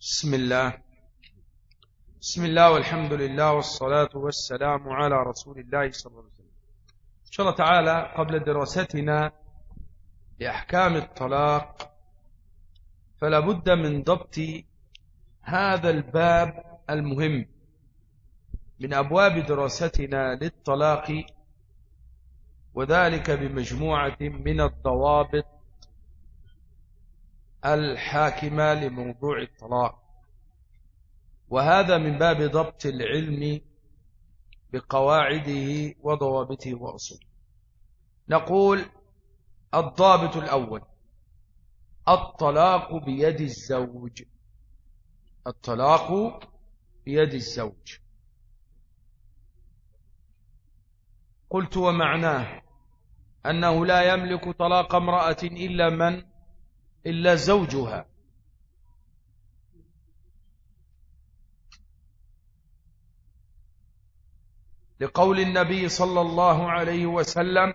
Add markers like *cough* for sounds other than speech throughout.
بسم الله. بسم الله والحمد لله والصلاة والسلام على رسول الله صلى الله عليه وسلم. إن شاء الله تعالى قبل دراستنا لأحكام الطلاق فلا بد من ضبط هذا الباب المهم من أبواب دراستنا للطلاق وذلك بمجموعة من الضوابط الحاكمة لموضوع الطلاق. وهذا من باب ضبط العلم بقواعده وضوابطه وأصوله نقول الضابط الأول الطلاق بيد الزوج. الطلاق بيد الزوج. قلت ومعناه أنه لا يملك طلاق امرأة إلا من إلا زوجها. لقول النبي صلى الله عليه وسلم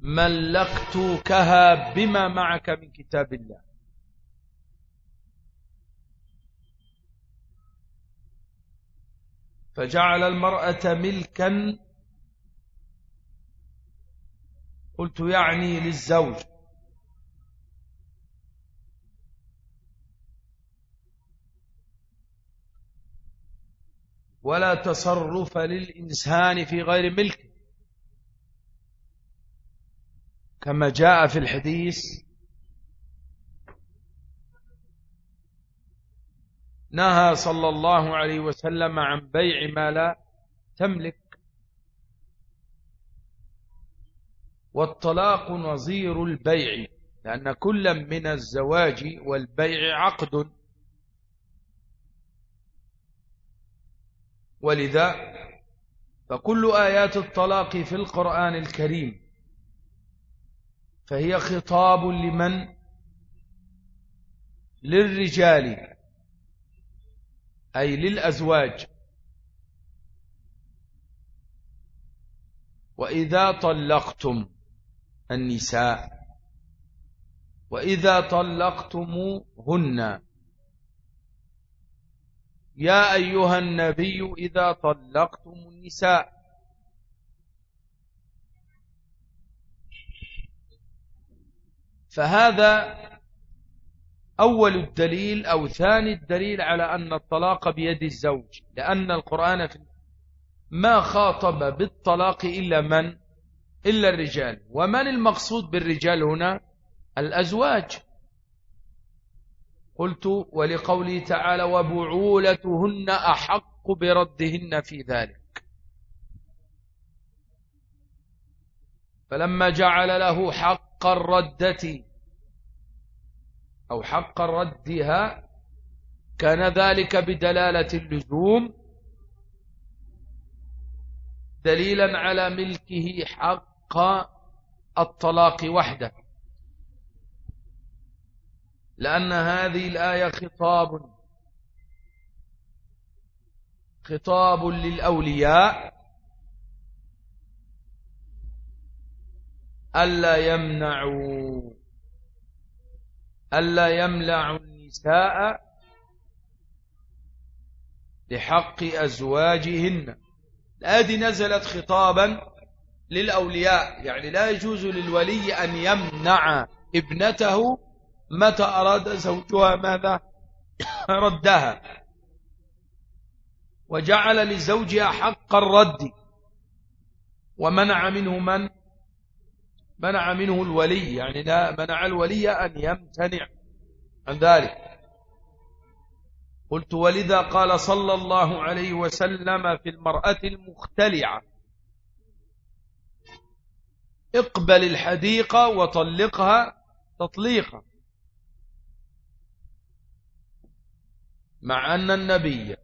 ملكتكها بما معك من كتاب الله. فجعل المرأة ملكا قلت يعني للزوج. ولا تصرف للإنسان في غير ملك. كما جاء في الحديث نهى صلى الله عليه وسلم عن بيع ما لا تملك. والطلاق نظير البيع لأن كل من الزواج والبيع عقد. ولذا فكل آيات الطلاق في القرآن الكريم فهي خطاب لمن؟ للرجال أي للأزواج. وإذا طلقتم النساء. وإذا طلقتموهن. يا أيها النبي إذا طلقتم النساء. فهذا أول الدليل أو ثاني الدليل على أن الطلاق بيد الزوج. لأن القرآن ما خاطب بالطلاق إلا من؟ إلا الرجال. ومن المقصود بالرجال هنا؟ الأزواج. قلت ولقوله تعالى وبعولتهن أحق بردهن في ذلك. فلما جعل له حق الردة أو حق ردها كان ذلك بدلالة اللزوم دليلا على ملكه حق الطلاق وحده. لأن هذه الآية خطاب خطاب للأولياء ألا يمنعوا ألا يمنعوا النساء بحق أزواجهن. هذه نزلت خطابا للأولياء. يعني لا يجوز للولي أن يمنع ابنته متى أراد زوجها ماذا *coughs* ردها. وجعل لزوجها حق الرد. ومنع منه من؟ منع منه الولي. يعني لا منع الولي أن يمتنع عن ذلك. قلت ولذا قال صلى الله عليه وسلم في المرأة المختلعة اقبل الحديقة وطلقها تطليقا. مع أن النبي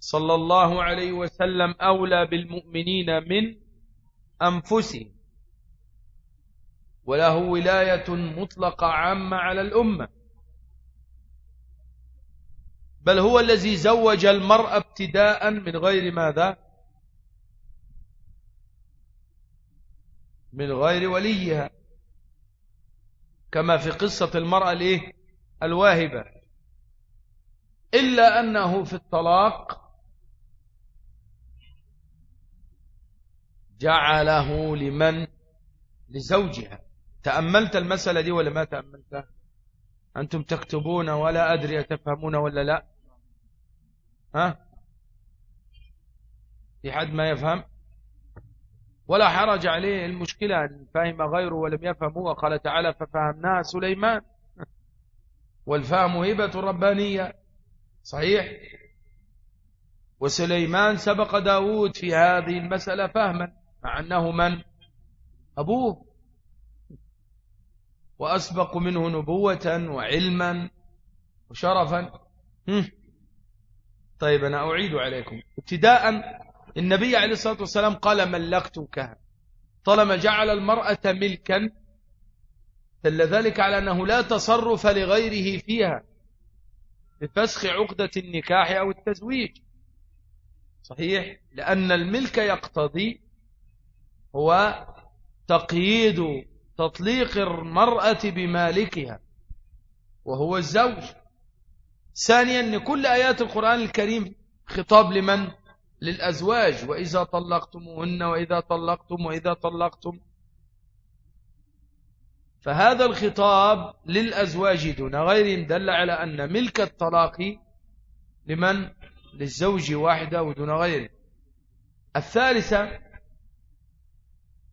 صلى الله عليه وسلم أولى بالمؤمنين من أنفسهم وله ولاية مطلقة عامة على الأمة. بل هو الذي زوج المرأة ابتداء من غير ماذا؟ من غير وليها. كما في قصة المرأة الايه الواهبة. إلا أنه في الطلاق جعله لمن؟ لزوجها. تأملت المسألة دي ولا ما تأملتها؟ أنتم تكتبون ولا أدري تفهمون ولا لا؟ ها؟ في حد ما يفهم؟ ولا حرج عليه. المشكلة أن فهم غيره ولم يفهم هو. قال تعالى ففهمناها سليمان. والفهم هبة ربانية. صحيح؟ وسليمان سبق داود في هذه المسألة فهما مع أنه من؟ أبوه. وأسبق منه نبوة وعلما وشرفا. طيب أنا أعيد عليكم. ابتداء النبي عليه الصلاة والسلام قال ملكتك. طالما جعل المرأة ملكا دل ذلك على أنه لا تصرف لغيره فيها بفسخ عقدة النكاح أو التزويج. صحيح؟ لأن الملك يقتضي هو تقييد تطليق المرأة بمالكها وهو الزوج. ثانيا كل آيات القرآن الكريم خطاب لمن؟ للأزواج وإذا طلقتموهن وإذا طلقتم وإذا طلقتم. فهذا الخطاب للأزواج دون غيرهم دل على أن ملك الطلاق لمن؟ للزوج واحدة ودون غيره. الثالثة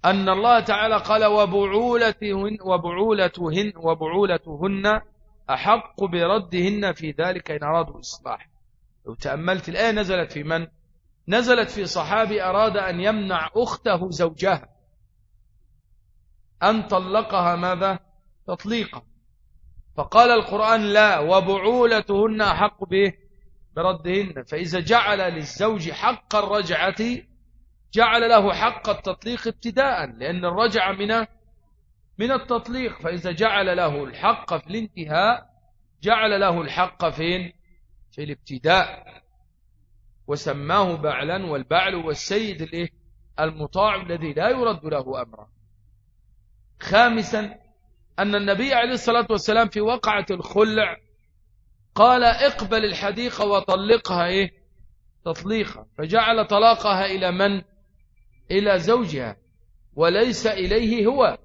أن الله تعالى قال وبعولتهن وبعولتهن وبعولتهن أحق بردهن في ذلك إن أرادوا إصلاح لو تأملت الآية نزلت في من؟ نزلت في صحابي أراد أن يمنع أخته زوجها. أن طلقها ماذا؟ تطليقا. فقال القرآن لا وبعولتهن أحق به بردهن. فإذا جعل للزوج حق الرجعة جعل له حق التطليق ابتداء لأن الرجعة من من التطليق. فإذا جعل له الحق في الانتهاء جعل له الحق فين في الابتداء. وسماه بعلا والبعل والسيد الإيه؟ المطاع الذي لا يرد له أمره خامسا أن النبي عليه الصلاة والسلام في وقعة الخلع قال اقبل الحديقة وطلقها إيه؟ تطليقا. فجعل طلاقها إلى من؟ إلى زوجها. وليس إليه هو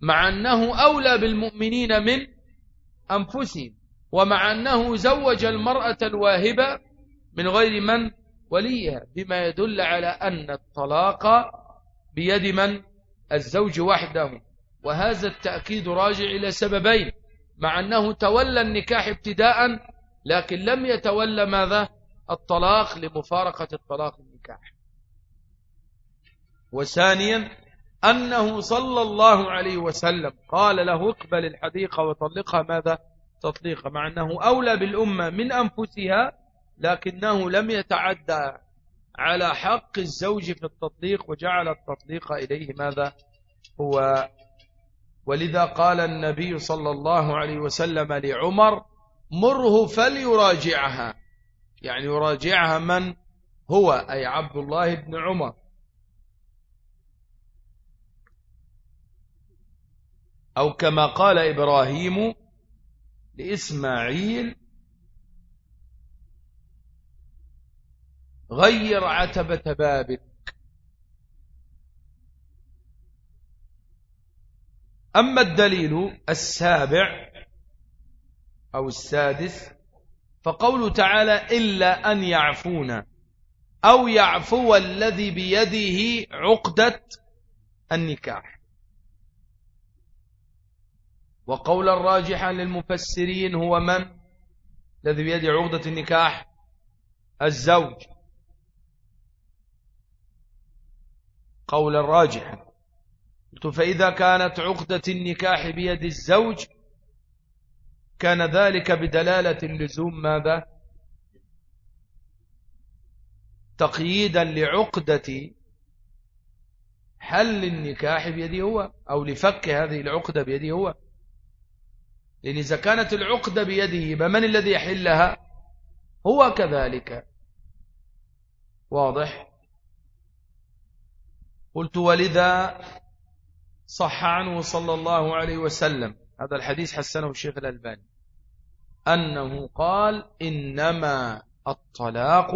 مع أنه أولى بالمؤمنين من أنفسهم ومع أنه زوج المرأة الواهبة من غير من؟ وليها بما يدل على أن الطلاق بيد من؟ الزوج وحده. وهذا التأكيد راجع إلى سببين مع أنه تولى النكاح ابتداء لكن لم يتولى ماذا؟ الطلاق لمفارقة الطلاق النكاح. وثانيا أنه صلى الله عليه وسلم قال له اقبل الحديقة وطلقها ماذا؟ تطليقا مع أنه أولى بالأمة من أنفسها لكنه لم يتعدى على حق الزوج في التطليق وجعل التطليق إليه ماذا؟ هو. ولذا قال النبي صلى الله عليه وسلم لعمر مره فليراجعها. يعني يراجعها من هو؟ أي عبد الله بن عمر. أو كما قال إبراهيم لإسماعيل غير عتبة بابك. أما الدليل السابع أو السادس فقول تعالى إلا أن يعفون أو يعفو الذي بيده عقدة النكاح. وقول الراجح للمفسرين هو من؟ الذي بيده عقدة النكاح الزوج. قول الراجح قلت فإذا كانت عقدة النكاح بيد الزوج كان ذلك بدلالة اللزوم ماذا؟ تقييدا لعقدة حل النكاح بيده هو أو لفك هذه العقدة بيده هو. لأن إذا كانت العقدة بيده فمن الذي يحلها؟ هو كذلك. واضح؟ قلت ولذا صح عنه صلى الله عليه وسلم. هذا الحديث حسنه الشيخ الألباني. أنه قال إنما الطلاق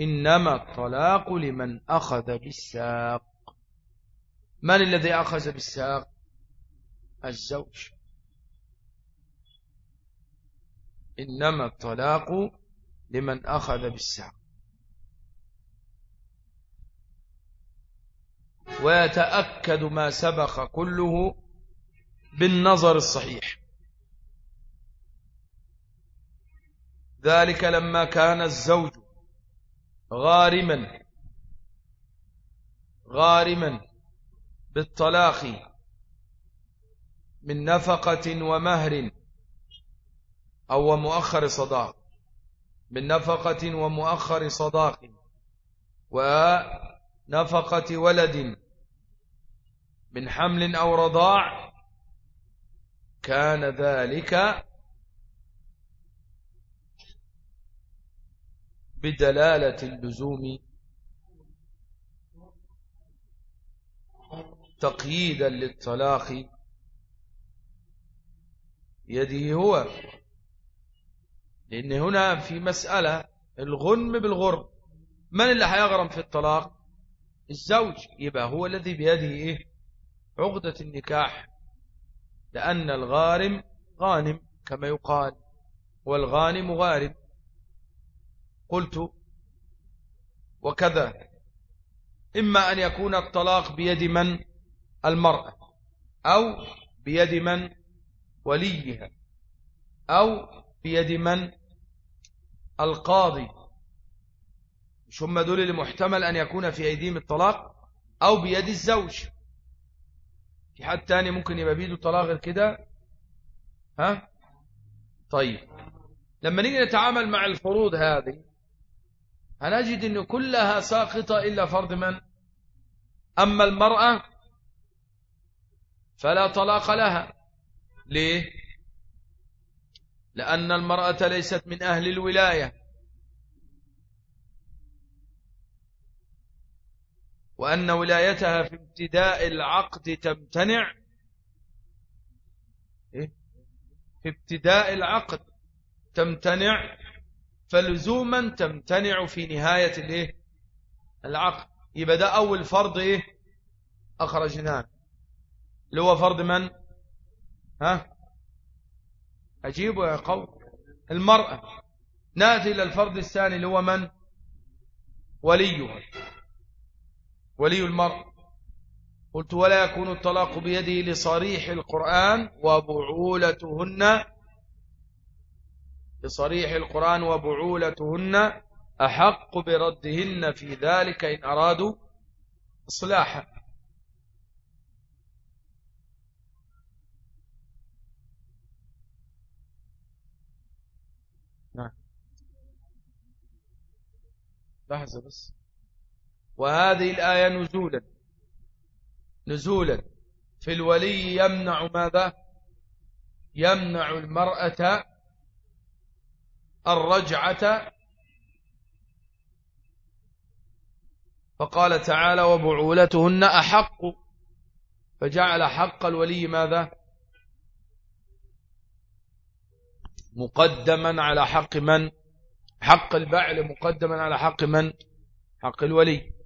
إنما الطلاق لمن أخذ بالساق. من الذي أخذ بالساق؟ الزوج. إنما الطلاق لمن أخذ بالساق. ويتأكد ما سبق كله بالنظر الصحيح. ذلك لما كان الزوج غارما غارما بالطلاق من نفقة ومهر أو مؤخر صداق من نفقة ومؤخر صداق ونفقة ولد من حمل أو رضاع كان ذلك بدلالة اللزوم تقييدا للطلاق يده هو. لأن هنا في مسألة الغنم بالغرم من اللي هيغرم في الطلاق؟ الزوج. يبقى هو الذي بيده إيه؟ عقدة النكاح لأن الغارم غانم كما يقال والغانم غارم. قلت وكذا. إما أن يكون الطلاق بيد من؟ المرأة. أو بيد من؟ وليها. أو بيد من؟ القاضي. هم دول اللي محتمل أن يكون في أيديهم الطلاق أو بيد الزوج. في حد تاني ممكن يبقى بيده طلاق غير كده؟ ها؟ طيب. لما نيجي نتعامل مع الفروض هذه هنجد أن كلها ساقطة إلا فرض من؟ أما المرأة فلا طلاق لها. ليه؟ لأن المرأة ليست من أهل الولاية. وأن ولايتها في ابتداء العقد تمتنع. إيه؟ في ابتداء العقد تمتنع فلزوما تمتنع في نهاية الإيه؟ العقد. يبقى ده أول فرض إيه؟ أخرجناه. اللي هو فرض من؟ ها؟ أجيبوا يا قوم. المرأة. نأتي إلى الفرض الثاني اللي هو من؟ وليها ولي المرأة قلت ولا يكون الطلاق بيده لصريح القرآن وبعولتهن. لصريح القرآن وبعولتهن أحق بردهن في ذلك إن أرادوا إصلاحا. نعم. لحظة بس. وهذه الآية نزولا. نزولا. في الولي يمنع ماذا؟ يمنع المرأة الرجعة. فقال تعالى وبعولتهن أحق. فجعل حق الولي ماذا؟ مقدما على حق من؟ حق البعل مقدما على حق من؟ حق الولي.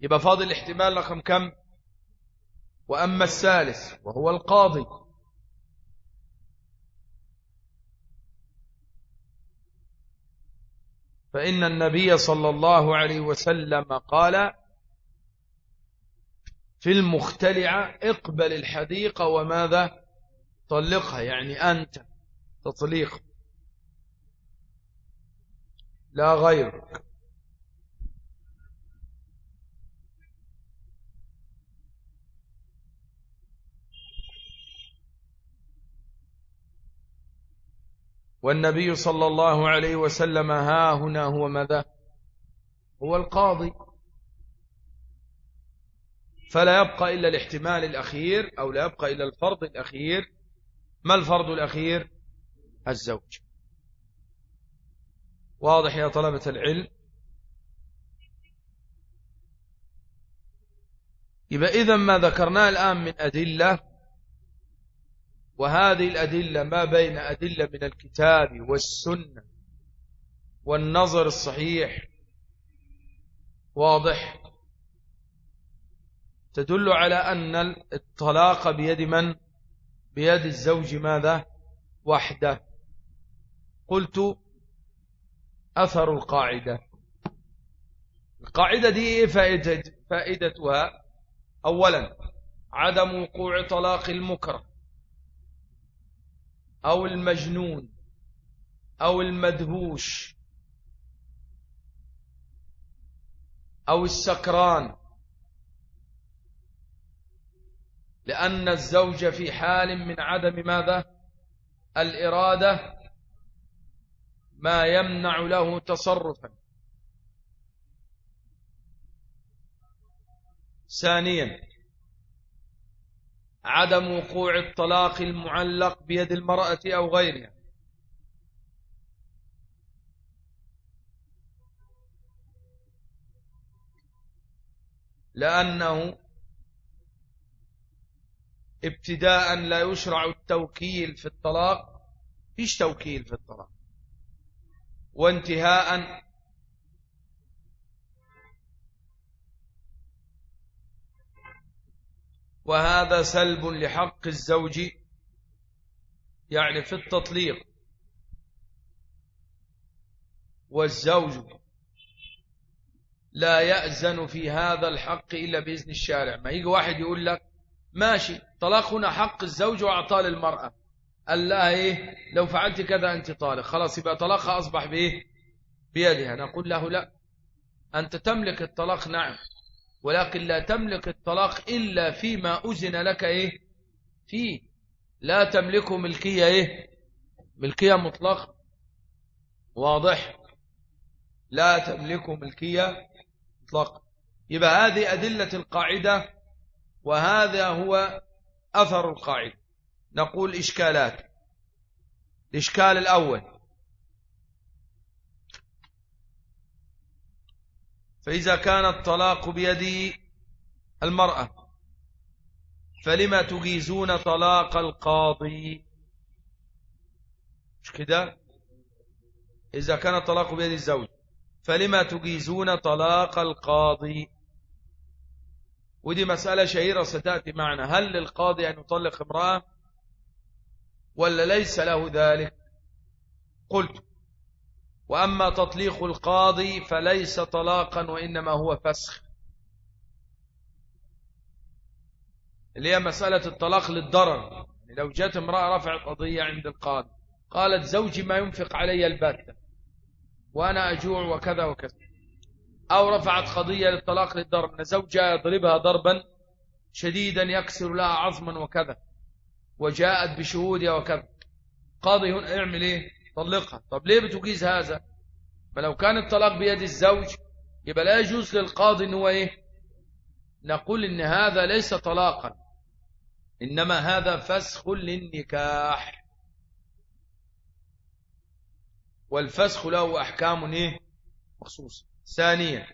يبقى فاضل الاحتمال رقم كم؟ وأما الثالث وهو القاضي. فإن النبي صلى الله عليه وسلم قال في المختلعة اقبل الحديقة وماذا؟ طلقها يعني أنت تطليق لا غيرك. والنبي صلى الله عليه وسلم ها هنا هو ماذا؟ هو القاضي. فلا يبقى إلا الاحتمال الأخير أو لا يبقى إلا الفرض الأخير. ما الفرض الأخير؟ الزوج. واضح يا طلبة العلم؟ يبقى إذا ما ذكرناه الآن من أدلة وهذه الأدلة ما بين أدلة من الكتاب والسنة والنظر الصحيح واضح. تدل على أن الطلاق بيد من؟ بيد الزوج ماذا؟ وحده. قلت أثر القاعدة. القاعدة دي إيه فائدتها؟ أولا عدم وقوع طلاق المكره. أو المجنون أو المدهوش أو السكران. لأن الزوج في حال من عدم ماذا؟ الإرادة ما يمنع له تصرفا. ثانيا عدم وقوع الطلاق المعلق بيد المرأة أو غيرها. لأنه ابتداء لا يشرع التوكيل في الطلاق. فيش توكيل في الطلاق؟ وانتهاء سلب لحق الزوج يعني في التطليق. والزوج لا يأذن في هذا الحق إلا بإذن الشارع. ما يجي واحد يقول لك ماشي طلاق هنا حق الزوج وأعطاه للمرأة. قال لها إيه؟ لو فعلت كذا أنت طالق. خلاص يبقى طلاقها أصبح بإيه؟ بيدها. نقول له لا أنت تملك الطلاق نعم. ولكن لا تملك الطلاق إلا فيما أذن لك إيه؟ فيه. لا تملكه ملكية إيه؟ ملكية مطلقة واضح. لا تملكه ملكية مطلقة يبقى هذه أدلة القاعدة وهذا هو أثر القاعدة. نقول إشكالات. الإشكال الأول. فإذا كان الطلاق بيد المرأة فلما تجيزون طلاق القاضي؟ مش كده؟ إذا كان الطلاق بيد الزوج فلما تجيزون طلاق القاضي؟ ودي مسألة شهيرة ستأتي معنا. هل للقاضي أن يطلق امرأة ولا ليس له ذلك؟ قلت. وأما تطليق القاضي فليس طلاقا وإنما هو فسخ. اللي هي مسألة الطلاق للضرر. لو جاءت امرأة رفعت قضية عند القاضي قالت زوجي ما ينفق علي البتة وأنا أجوع وكذا وكذا. أو رفعت قضية للطلاق للضرب أن زوجها يضربها ضربا شديدا يكسر لها عظما وكذا وجاءت بشهودها وكذا. قاضي هنا اعمل إيه؟ طلقها. طب ليه بتجيز هذا؟ فلو كان الطلاق بيد الزوج يبقى لا يجوز للقاضي ان هو إيه؟ نقول إن هذا ليس طلاقا. إنما هذا فسخ للنكاح. والفسخ له أحكام إيه؟ مخصوصة. ثانيا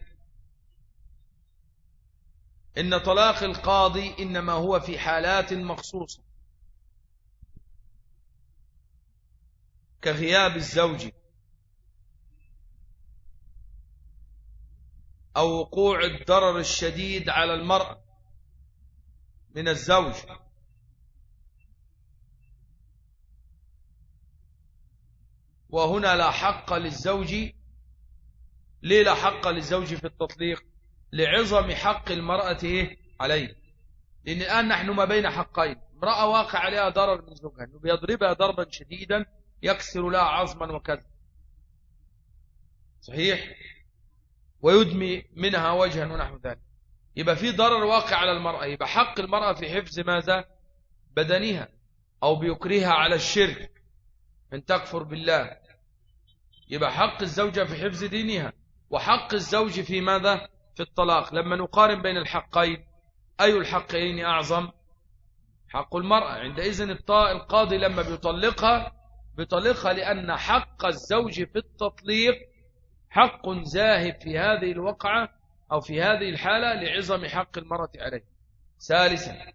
إن طلاق القاضي إنما هو في حالات مخصوصة. كغياب الزوج أو وقوع الضرر الشديد على المرأة من الزوج. وهنا لا حق للزوج ليه لا حق للزوج في التطليق؟ لعظم حق المرأة؟ عليه. لأن الآن نحن ما بين حقين. امرأة واقع عليها ضرر من زوجها بيضربها ضربا شديدا يكسر لها عظما وكذا صحيح؟ ويدمي منها وجها ونحو ذلك. يبقى في ضرر واقع على المرأة. يبقى حق المرأة في حفظ ماذا؟ بدنها أو بيكرهها على الشرك. من تكفر بالله. يبقى حق الزوجة في حفظ دينها. وحق الزوج في ماذا؟ في الطلاق. لما نقارن بين الحقين أي الحقين أعظم؟ حق المرأة. عندئذ القاضي لما بيطلقها بيطلقها لأن حق الزوج في التطليق حق زاهد في هذه الوقعة أو في هذه الحالة لعظم حق المرأة عليه. ثالثا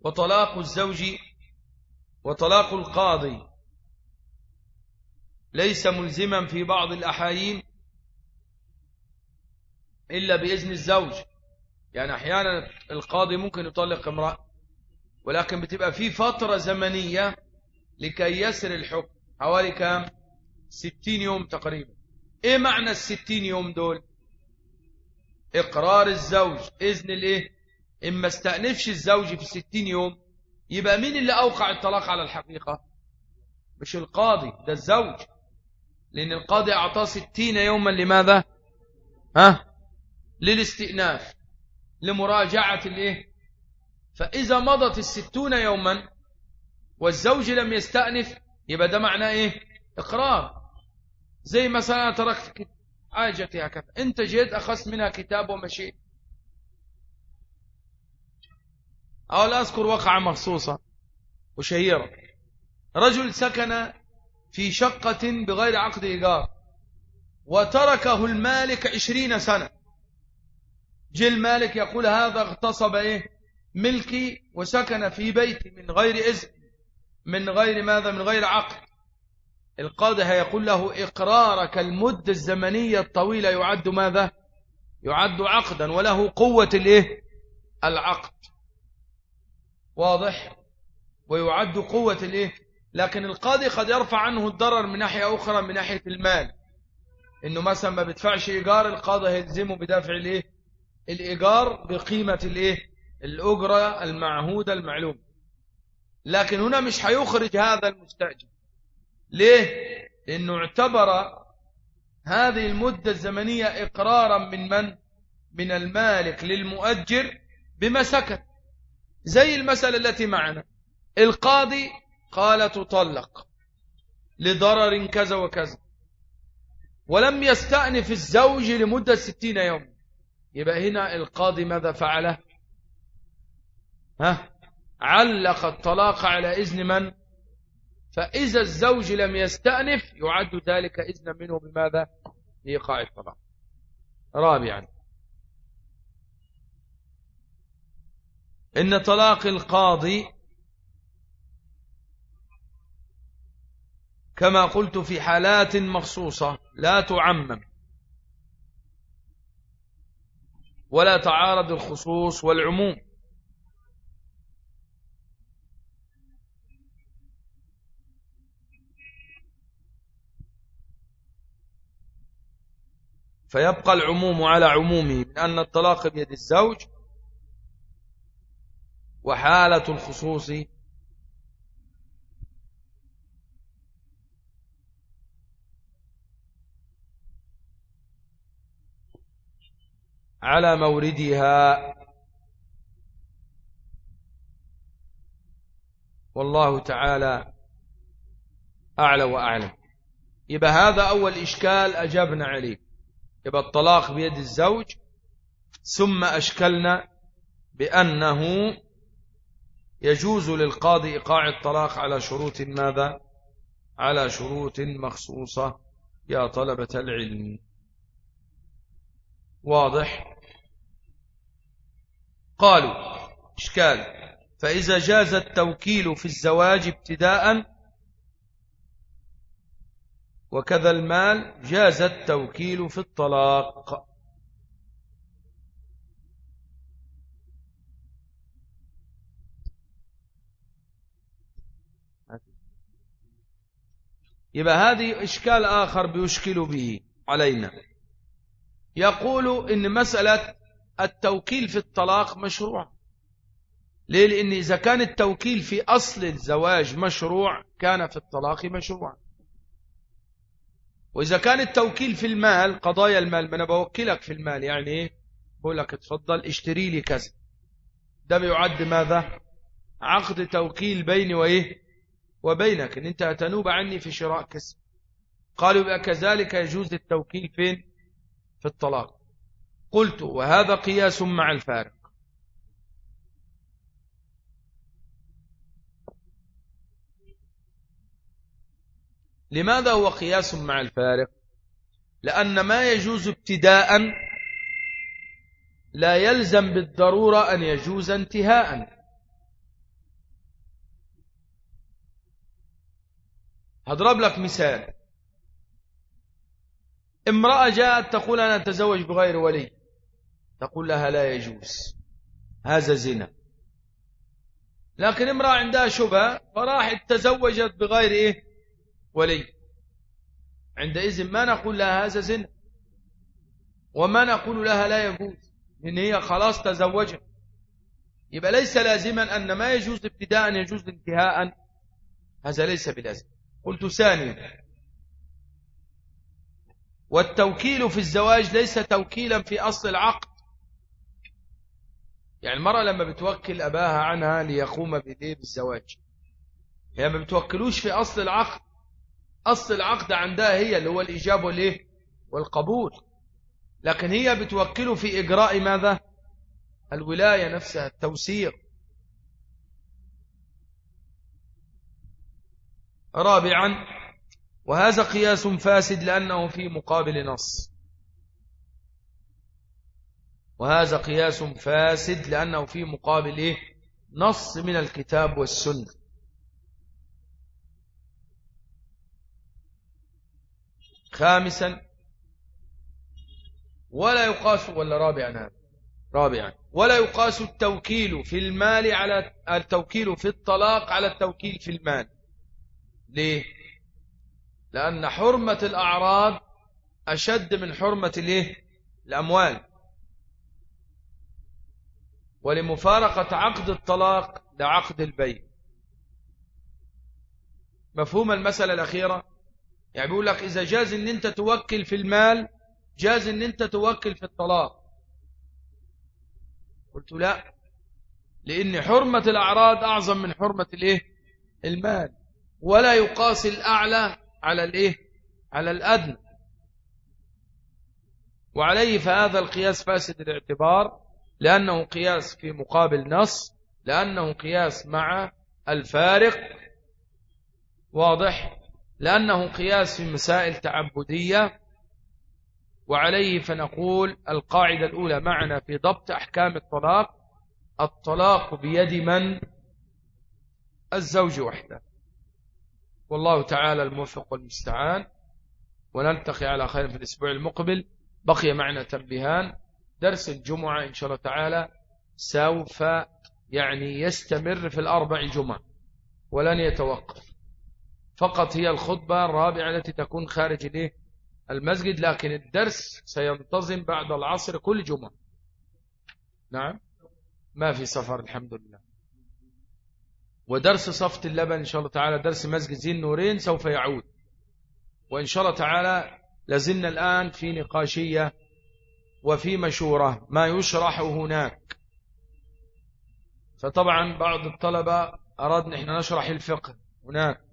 وطلاق الزوج وطلاق القاضي ليس ملزما في بعض الأحايين إلا بإذن الزوج. يعني أحيانا القاضي ممكن يطلق امرأة. ولكن بتبقى في فترة زمنية لكي يسر الحكم. حوالي كام؟ ستين يوم تقريبا. إيه معنى الستين يوم دول؟ إقرار الزوج. إذن الايه اما استأنفش الزوج في ستين يوم يبقى مين اللي أوقع الطلاق على الحقيقة؟ مش القاضي ده الزوج. لأن القاضي أعطاه ستين يوما لماذا؟ ها؟ للاستئناف لمراجعة الإيه؟ فإذا مضت الستون يوما والزوج لم يستأنف يبقى ده معناه إيه؟ إقرار. زي مثلا أنا تركت حاجتي هكذا أنت جيت أخذت منها كتاب ومشيت. أو لا أذكر وقعة مخصوصة وشهيرة. رجل سكن في شقة بغير عقد إيجار وتركه المالك عشرين سنة. جي المالك يقول هذا اغتصب إيه؟ ملكي وسكن في بيتي من غير إذن من غير ماذا؟ من غير عقد القاضي هيقول له إقرارك المدة الزمنية الطويلة يعد ماذا؟ يعد عقدا وله قوة الإيه؟ العقد. واضح؟ ويعد قوة الإيه؟ لكن القاضي قد يرفع عنه الضرر من ناحية أخرى من ناحية المال. إنه مثلا ما بيدفعش إيجار القاضي هيلزمه بدافع الإيه؟ الإيجار بقيمة الإيه؟ الأجرة المعهودة المعلومة. لكن هنا مش هيخرج هذا المستأجر. ليه؟ لأنه اعتبر هذه المدة الزمنية إقرارا من من؟ من المالك للمؤجر بما سكت. زي المسألة التي معنا. القاضي قال تطلق لضرر كذا وكذا. ولم يستأنف الزوج لمدة ستين يوم. يبقى هنا القاضي ماذا فعله؟ ها؟ علق الطلاق على إذن من؟ فإذا الزوج لم يستأنف يعد ذلك إذنا منه بماذا؟ لإيقاع الطلاق. رابعا. إن طلاق القاضي كما قلت في حالات مخصوصة لا تعمم. ولا تعارض الخصوص والعموم. فيبقى العموم على عمومه من أن الطلاق بيد الزوج وحالة الخصوص على موردها والله تعالى أعلى وأعلم يبقى هذا أول إشكال أجبنا عليه. يبقى الطلاق بيد الزوج ثم أشكلنا بأنه يجوز للقاضي إيقاع الطلاق على شروط ماذا؟ على شروط مخصوصة يا طلبة العلم. واضح؟ قالوا إشكال فإذا جاز التوكيل في الزواج ابتداء وكذا المال جاز التوكيل في الطلاق. يبقى هذه إشكال آخر بيشكل به علينا. يقول إن مسألة التوكيل في الطلاق مشروع. ليه؟ لأن إذا كان التوكيل في أصل الزواج مشروع كان في الطلاق مشروع. وإذا كان التوكيل في المال قضايا المال ما أنا بوكلك في المال يعني إيه بقول لك اتفضل اشتري لي كذا. ده بيعد ماذا؟ عقد توكيل بيني وإيه؟ وبينك. إن أنت تنوب عني في شراء كسب. قالوا بقى كذلك يجوز التوكيل فين؟ في الطلاق. قلت وهذا قياس مع الفارق. لماذا هو قياس مع الفارق؟ لأن ما يجوز ابتداء لا يلزم بالضرورة أن يجوز انتهاء. هضرب لك مثال. امرأة جاءت تقول أنا أتزوج بغير ولي. تقول لها لا يجوز. هذا زنا. لكن امرأة عندها شبهة فراحت تزوجت بغير إيه؟ ولي. عندئذ ما نقول لها هذا زنا. وما نقول لها لا يجوز إن هي خلاص تزوجت. يبقى ليس لازما أن ما يجوز ابتداء يجوز انتهاء. هذا ليس بلازم. قلت ثانيا. والتوكيل في الزواج ليس توكيلا في أصل العقد. يعني المرأة لما بتوكل أباها عنها ليقوم بالزواج. هي ما بتوكلوش في أصل العقد. أصل العقد عندها هي اللي هو الإجابة والإيه؟ والقبول. لكن هي بتوكله في إجراء ماذا؟ الولاية نفسها التوسير رابعا وهذا قياس فاسد لأنه في مقابل نص. وهذا قياس فاسد لأنه في مقابل إيه؟ نص من الكتاب والسنة. خامسا ولا يقاس ولا رابعا رابعا ولا يقاس التوكيل في المال على التوكيل في الطلاق على التوكيل في المال. ليه؟ لأن حرمة الأعراض أشد من حرمة الايه الأموال. ولمفارقة عقد الطلاق لعقد البيع. مفهوم المسألة الأخيرة؟ يعني بيقول لك إذا جاز أن أنت توكل في المال جاز أن أنت توكل في الطلاق. قلت لا لأن حرمة الأعراض أعظم من حرمة الإيه؟ المال. ولا يقاس الأعلى على الإيه؟ على الأدنى. وعليه فهذا القياس فاسد الاعتبار لأنه قياس في مقابل نص لأنه قياس مع الفارق واضح. لأنه قياس في مسائل تعبدية وعليه فنقول القاعدة الأولى معنا في ضبط أحكام الطلاق الطلاق بيد من؟ الزوج وحده. والله تعالى الموفق والمستعان. ونلتقي على خير في الأسبوع المقبل. بقي معنا تنبيهان. درس الجمعة إن شاء الله تعالى سوف يعني يستمر في الأربع جمع ولن يتوقف. فقط هي الخطبة الرابعة التي تكون خارج المسجد لكن الدرس سينتظم بعد العصر كل جمعة. نعم؟ ما في سفر الحمد لله. ودرس صفت اللبن إن شاء الله تعالى درس مسجد زين نورين سوف يعود. وإن شاء الله تعالى لازلنا الآن في نقاشية وفي مشورة ما يشرح هناك. فطبعا بعض الطلبة أردنا إحنا نشرح الفقه هناك.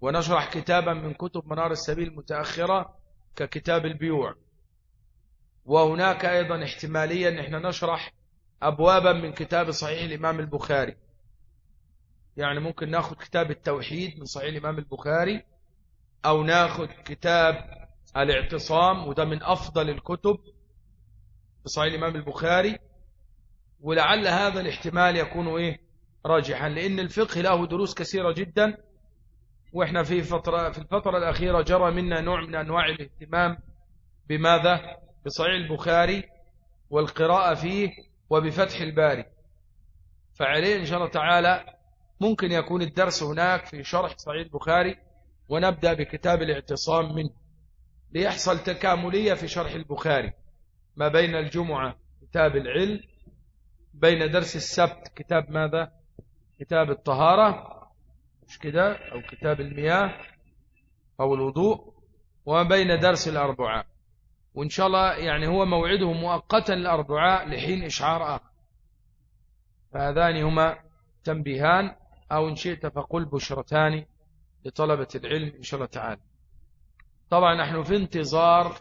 ونشرح كتابا من كتب منار السبيل المتأخرة ككتاب البيوع. وهناك أيضا احتمالية أن إحنا نشرح أبوابا من كتاب صحيح الإمام البخاري. يعني ممكن ناخذ كتاب التوحيد من صحيح الإمام البخاري أو ناخذ كتاب الاعتصام وده من أفضل الكتب في صحيح الإمام البخاري. ولعل هذا الاحتمال يكون إيه؟ راجحا لأن الفقه له دروس كثيرة جدا وإحنا في فترة في الفترة الأخيرة جرى منا نوع من أنواع الاهتمام بماذا؟ بصحيح البخاري والقراءة فيه وبفتح الباري. فعليه إن شاء الله تعالى ممكن يكون الدرس هناك في شرح صحيح البخاري ونبدأ بكتاب الاعتصام منه ليحصل تكاملية في شرح البخاري. ما بين الجمعة كتاب العلم بين درس السبت كتاب ماذا؟ كتاب الطهارة مش كده؟ أو كتاب المياه أو الوضوء وما بين درس الأربعاء. وإن شاء الله يعني هو موعده مؤقتا الأربعاء لحين إشعار آخر. فهذان هما تنبيهان أو إن شئت فقل بشرتان لطلبة العلم إن شاء الله تعالى. طبعا نحن في انتظار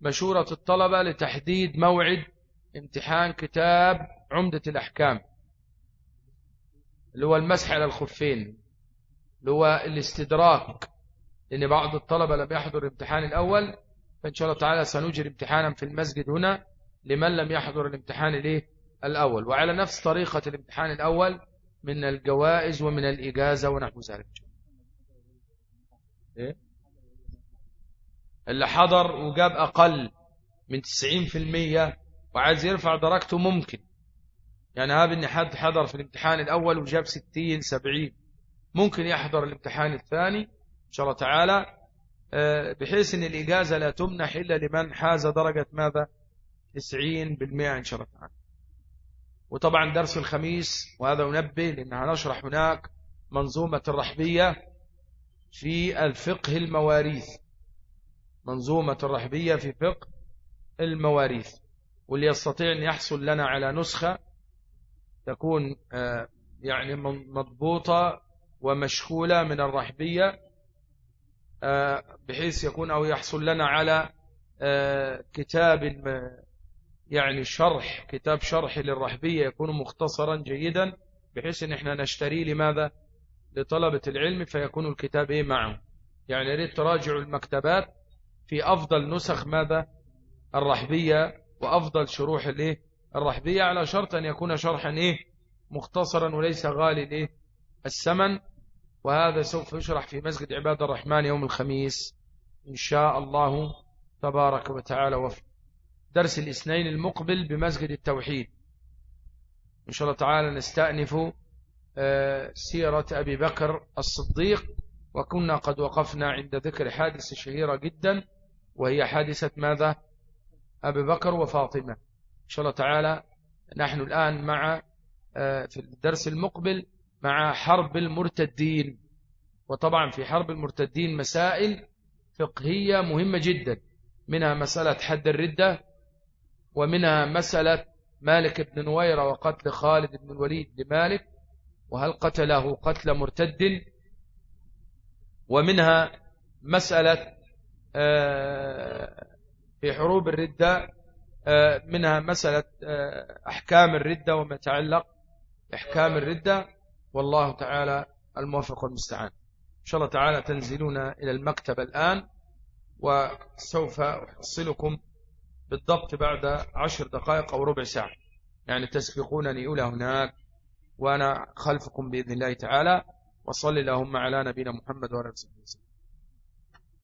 مشورة الطلبة لتحديد موعد امتحان كتاب عمدة الأحكام اللي هو المسح على الخفين. اللي هو الاستدراك لأن بعض الطلبة لم يحضر الامتحان الأول فإن شاء الله تعالى سنجري امتحانا في المسجد هنا لمن لم يحضر الامتحان الإيه؟ الأول. وعلى نفس طريقة الامتحان الأول من الجوائز ومن الإجازة ونحو ذلك. إيه؟ اللي حضر وجاب أقل من 90% وعايز يرفع درجته ممكن. يعني هذا إن حد حضر في الامتحان الأول وجاب 60 70 ممكن يحضر الامتحان الثاني إن شاء الله تعالى آه، بحيث إن الإجازة لا تمنح إلا لمن حاز درجة ماذا؟ 90% إن شاء الله تعالى. وطبعا درس الخميس وهذا أنبه لأنها نشرح هناك منظومة الرحبية في الفقه المواريث. منظومة الرحبية في فقه المواريث. واللي يستطيع أن يحصل لنا على نسخة تكون آه، يعني مضبوطة ومشكولة من الرحبية آه، بحيث يكون أو يحصل لنا على آه، كتاب يعني شرح كتاب شرح للرحبية يكون مختصرا جيدا بحيث إن إحنا نشتريه لماذا؟ لطلبة العلم فيكون الكتاب إيه معه يعني ريت تراجعوا المكتبات في أفضل نسخ ماذا؟ الرحبية وأفضل شروح الايه الرحبية على شرط أن يكون شرحا إيه؟ مختصرا وليس غالي الايه الثمن. وهذا سوف يشرح في مسجد عباد الرحمن يوم الخميس إن شاء الله تبارك وتعالى وفق درس الاثنين المقبل بمسجد التوحيد. إن شاء الله تعالى نستأنف آه، سيرة أبي بكر الصديق وكنا قد وقفنا عند ذكر حادثة شهيرة جدا وهي حادثة ماذا؟ أبي بكر وفاطمة. إن شاء الله تعالى نحن الآن مع آه، في الدرس المقبل مع حرب المرتدين. وطبعا في حرب المرتدين مسائل فقهية مهمة جدا. منها مسألة حد الردة ومنها مسألة مالك بن نويرة وقتل خالد بن الوليد لمالك وهل قتله قتل مرتد. ومنها مسألة آه، في حروب الردة آه، منها مسألة آه، أحكام الردة وما يتعلق إحكام الردة. والله تعالى الموفق والمستعان. إن شاء الله تعالى تنزلون إلى المكتب الآن وسوف أحصلكم بالضبط بعد عشر دقائق أو ربع ساعة. يعني تسبقونني إلى هناك وأنا خلفكم بإذن الله تعالى. وصل اللهم على نبينا محمد وعلى آله وسلم.